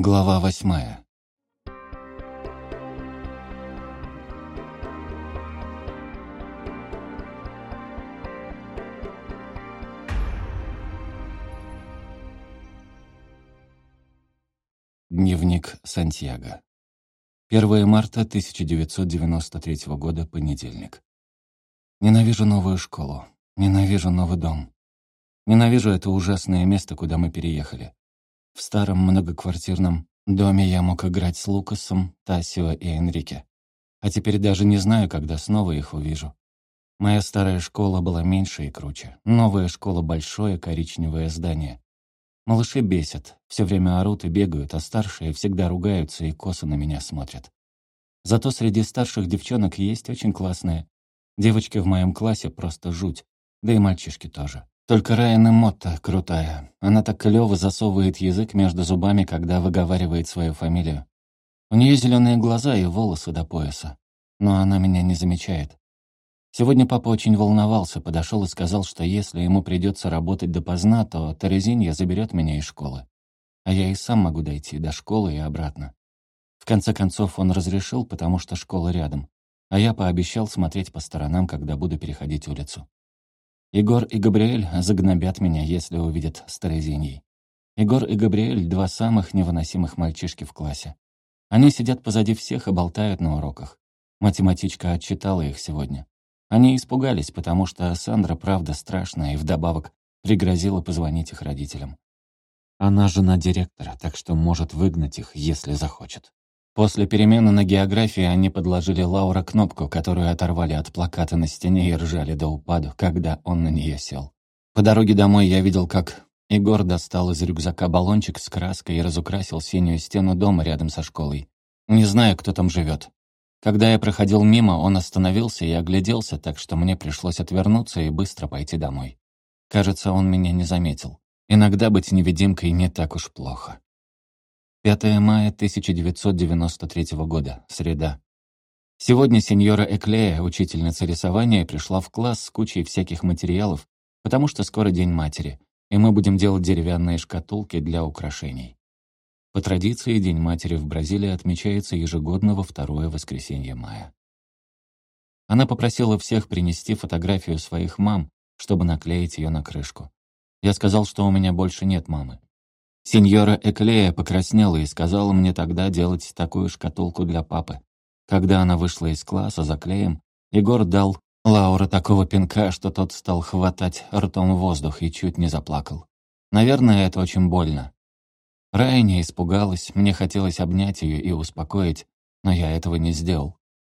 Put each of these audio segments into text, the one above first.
Глава восьмая. Дневник Сантьяго. 1 марта 1993 года, понедельник. Ненавижу новую школу. Ненавижу новый дом. Ненавижу это ужасное место, куда мы переехали. В старом многоквартирном доме я мог играть с Лукасом, Тасио и Энрике. А теперь даже не знаю, когда снова их увижу. Моя старая школа была меньше и круче. Новая школа — большое коричневое здание. Малыши бесят, все время орут и бегают, а старшие всегда ругаются и косо на меня смотрят. Зато среди старших девчонок есть очень классные. Девочки в моем классе просто жуть, да и мальчишки тоже. Только Райана Мотта крутая. Она так клёво засовывает язык между зубами, когда выговаривает свою фамилию. У нее зеленые глаза и волосы до пояса. Но она меня не замечает. Сегодня папа очень волновался, подошел и сказал, что если ему придется работать допоздна, то Терезинья заберет меня из школы. А я и сам могу дойти до школы и обратно. В конце концов, он разрешил, потому что школа рядом. А я пообещал смотреть по сторонам, когда буду переходить улицу. Егор и Габриэль загнобят меня, если увидят с Терезиньей. Егор и Габриэль — два самых невыносимых мальчишки в классе. Они сидят позади всех и болтают на уроках. Математичка отчитала их сегодня. Они испугались, потому что Сандра правда страшная и вдобавок пригрозила позвонить их родителям. Она жена директора, так что может выгнать их, если захочет. После перемены на географии они подложили Лаура кнопку, которую оторвали от плаката на стене и ржали до упаду, когда он на нее сел. По дороге домой я видел, как Егор достал из рюкзака баллончик с краской и разукрасил синюю стену дома рядом со школой. Не знаю, кто там живет. Когда я проходил мимо, он остановился и огляделся, так что мне пришлось отвернуться и быстро пойти домой. Кажется, он меня не заметил. Иногда быть невидимкой не так уж плохо. 5 мая 1993 года, среда. Сегодня сеньора Эклея, учительница рисования, пришла в класс с кучей всяких материалов, потому что скоро День матери, и мы будем делать деревянные шкатулки для украшений. По традиции, День матери в Бразилии отмечается ежегодно во второе воскресенье мая. Она попросила всех принести фотографию своих мам, чтобы наклеить ее на крышку. Я сказал, что у меня больше нет мамы. Сеньора Эклея покраснела и сказала мне тогда делать такую шкатулку для папы. Когда она вышла из класса за клеем, Егор дал Лаура такого пинка, что тот стал хватать ртом воздух и чуть не заплакал. Наверное, это очень больно. Райня испугалась, мне хотелось обнять ее и успокоить, но я этого не сделал.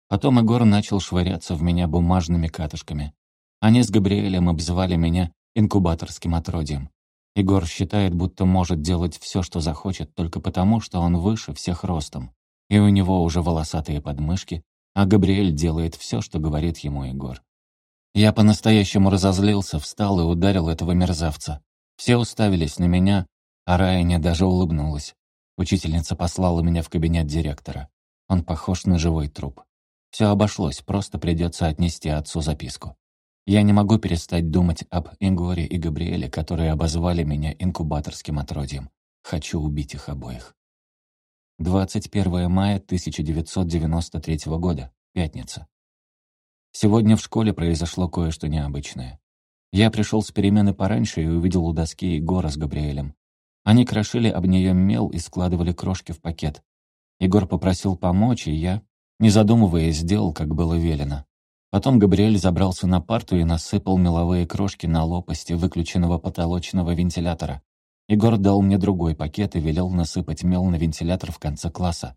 Потом Егор начал швыряться в меня бумажными катышками. Они с Габриэлем обзывали меня инкубаторским отродьем. Егор считает, будто может делать все, что захочет, только потому, что он выше всех ростом, и у него уже волосатые подмышки, а Габриэль делает все, что говорит ему Егор. Я по-настоящему разозлился, встал и ударил этого мерзавца. Все уставились на меня, а Райаня даже улыбнулась. Учительница послала меня в кабинет директора. Он похож на живой труп. Все обошлось, просто придется отнести отцу записку. Я не могу перестать думать об Ингоре и Габриэле, которые обозвали меня инкубаторским отродьем. Хочу убить их обоих. 21 мая 1993 года. Пятница. Сегодня в школе произошло кое-что необычное. Я пришел с перемены пораньше и увидел у доски Егора с Габриэлем. Они крошили об нее мел и складывали крошки в пакет. Егор попросил помочь, и я, не задумываясь, сделал, как было велено. Потом Габриэль забрался на парту и насыпал меловые крошки на лопасти выключенного потолочного вентилятора. Егор дал мне другой пакет и велел насыпать мел на вентилятор в конце класса.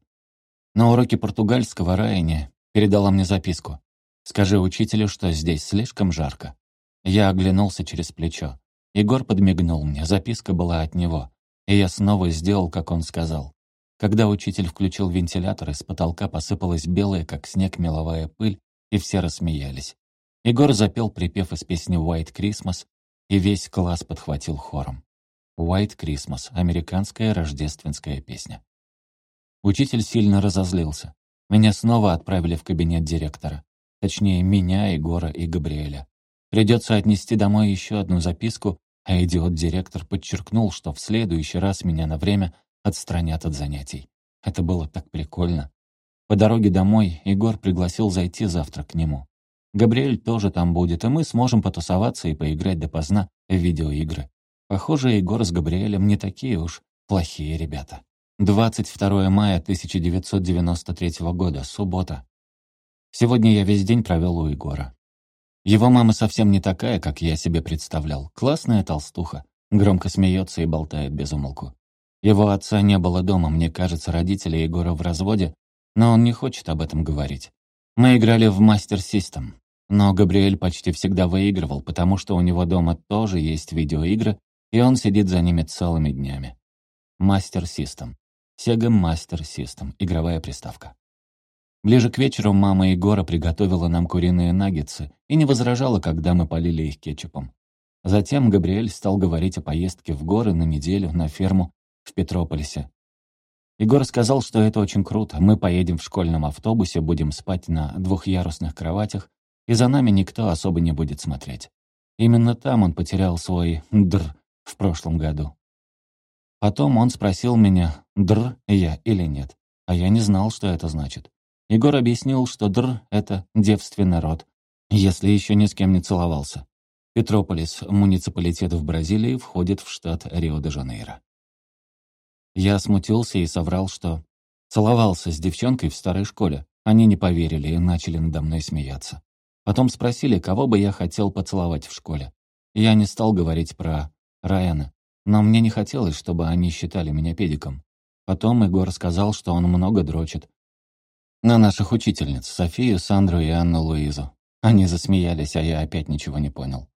На уроке португальского Райане передала мне записку. «Скажи учителю, что здесь слишком жарко». Я оглянулся через плечо. Егор подмигнул мне, записка была от него. И я снова сделал, как он сказал. Когда учитель включил вентилятор, из потолка посыпалась белая, как снег, меловая пыль, и все рассмеялись. Егор запел припев из песни «White Christmas», и весь класс подхватил хором. «White Christmas» — американская рождественская песня. Учитель сильно разозлился. Меня снова отправили в кабинет директора. Точнее, меня, Егора и Габриэля. Придется отнести домой еще одну записку, а идиот-директор подчеркнул, что в следующий раз меня на время отстранят от занятий. Это было так прикольно. По дороге домой Егор пригласил зайти завтра к нему. Габриэль тоже там будет, и мы сможем потусоваться и поиграть допоздна в видеоигры. Похоже, Егор с Габриэлем не такие уж плохие ребята. 22 мая 1993 года, суббота. Сегодня я весь день провел у Егора. Его мама совсем не такая, как я себе представлял. Классная толстуха. Громко смеется и болтает без умолку. Его отца не было дома, мне кажется, родители Егора в разводе, но он не хочет об этом говорить. Мы играли в Мастер Систем, но Габриэль почти всегда выигрывал, потому что у него дома тоже есть видеоигры, и он сидит за ними целыми днями. Мастер Систем. Sega Master System. Игровая приставка. Ближе к вечеру мама Егора приготовила нам куриные наггетсы и не возражала, когда мы полили их кетчупом. Затем Габриэль стал говорить о поездке в горы на неделю на ферму в Петрополисе. Егор сказал, что это очень круто. Мы поедем в школьном автобусе, будем спать на двухъярусных кроватях, и за нами никто особо не будет смотреть. Именно там он потерял свой «др» в прошлом году. Потом он спросил меня, «др» я или нет, а я не знал, что это значит. Егор объяснил, что «др» — это девственный род, если еще ни с кем не целовался. Петрополис, муниципалитет в Бразилии, входит в штат Рио-де-Жанейро. Я смутился и соврал, что целовался с девчонкой в старой школе. Они не поверили и начали надо мной смеяться. Потом спросили, кого бы я хотел поцеловать в школе. Я не стал говорить про Райана, но мне не хотелось, чтобы они считали меня педиком. Потом Егор сказал, что он много дрочит. На наших учительниц, Софию, Сандру и Анну Луизу. Они засмеялись, а я опять ничего не понял.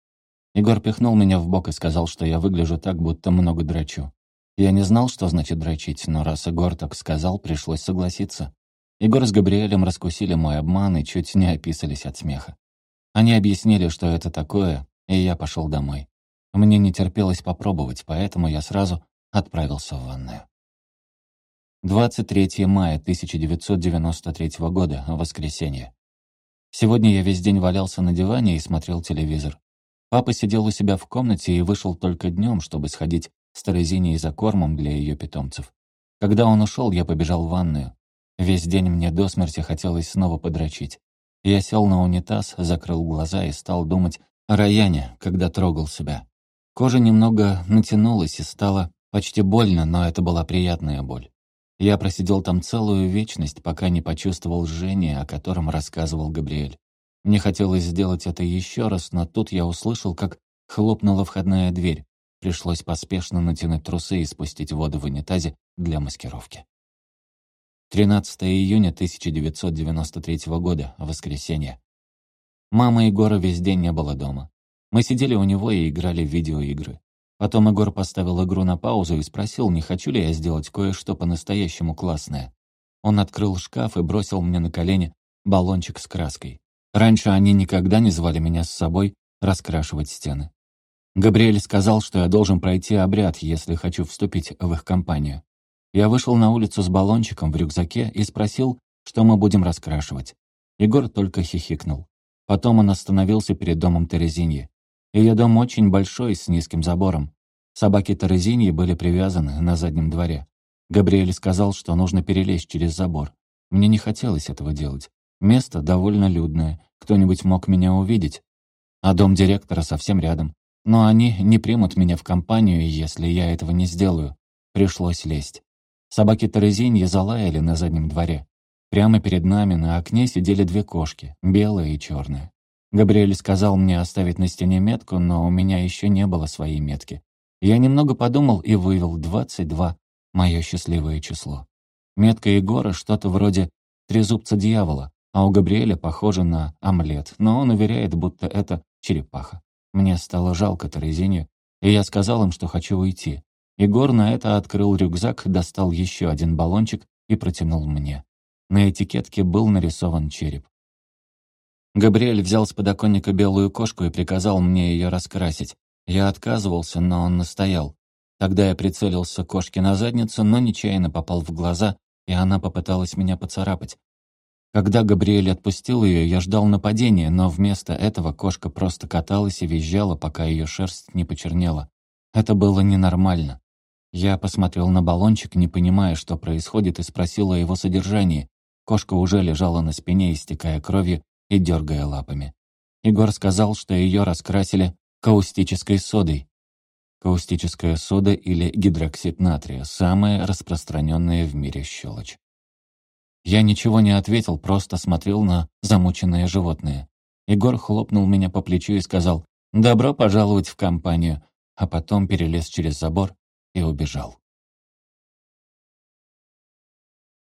Егор пихнул меня в бок и сказал, что я выгляжу так, будто много драчу. Я не знал, что значит дрочить, но раз Егор так сказал, пришлось согласиться. Егор с Габриэлем раскусили мой обман и чуть не описались от смеха. Они объяснили, что это такое, и я пошел домой. Мне не терпелось попробовать, поэтому я сразу отправился в ванную. 23 мая 1993 года, воскресенье. Сегодня я весь день валялся на диване и смотрел телевизор. Папа сидел у себя в комнате и вышел только днем, чтобы сходить с Терезиней за кормом для ее питомцев. Когда он ушел, я побежал в ванную. Весь день мне до смерти хотелось снова подрочить. Я сел на унитаз, закрыл глаза и стал думать о Раяне, когда трогал себя. Кожа немного натянулась и стала почти больно, но это была приятная боль. Я просидел там целую вечность, пока не почувствовал жжение, о котором рассказывал Габриэль. Мне хотелось сделать это еще раз, но тут я услышал, как хлопнула входная дверь. Пришлось поспешно натянуть трусы и спустить воду в унитазе для маскировки. 13 июня 1993 года, воскресенье. Мама Егора весь день не было дома. Мы сидели у него и играли в видеоигры. Потом Егор поставил игру на паузу и спросил, не хочу ли я сделать кое-что по-настоящему классное. Он открыл шкаф и бросил мне на колени баллончик с краской. Раньше они никогда не звали меня с собой раскрашивать стены. Габриэль сказал, что я должен пройти обряд, если хочу вступить в их компанию. Я вышел на улицу с баллончиком в рюкзаке и спросил, что мы будем раскрашивать. Егор только хихикнул. Потом он остановился перед домом Терезиньи. Ее дом очень большой, с низким забором. Собаки Терезиньи были привязаны на заднем дворе. Габриэль сказал, что нужно перелезть через забор. Мне не хотелось этого делать. Место довольно людное, кто-нибудь мог меня увидеть. А дом директора совсем рядом. Но они не примут меня в компанию, если я этого не сделаю. Пришлось лезть. Собаки Терезиньи залаяли на заднем дворе. Прямо перед нами на окне сидели две кошки, белая и черная. Габриэль сказал мне оставить на стене метку, но у меня еще не было своей метки. Я немного подумал и вывел 22, мое счастливое число. Метка Егора что-то вроде трезубца дьявола, а у Габриэля похоже на омлет, но он уверяет, будто это черепаха. Мне стало жалко Терезинью, и я сказал им, что хочу уйти. Егор на это открыл рюкзак, достал еще один баллончик и протянул мне. На этикетке был нарисован череп. Габриэль взял с подоконника белую кошку и приказал мне ее раскрасить. Я отказывался, но он настоял. Тогда я прицелился кошке на задницу, но нечаянно попал в глаза, и она попыталась меня поцарапать. Когда Габриэль отпустил ее, я ждал нападения, но вместо этого кошка просто каталась и визжала, пока ее шерсть не почернела. Это было ненормально. Я посмотрел на баллончик, не понимая, что происходит, и спросил о его содержании. Кошка уже лежала на спине, истекая кровью и дергая лапами. Егор сказал, что ее раскрасили каустической содой. Каустическая сода или гидроксид натрия – самая распространенная в мире щелочь. Я ничего не ответил, просто смотрел на замученное животное. Егор хлопнул меня по плечу и сказал «Добро пожаловать в компанию», а потом перелез через забор и убежал.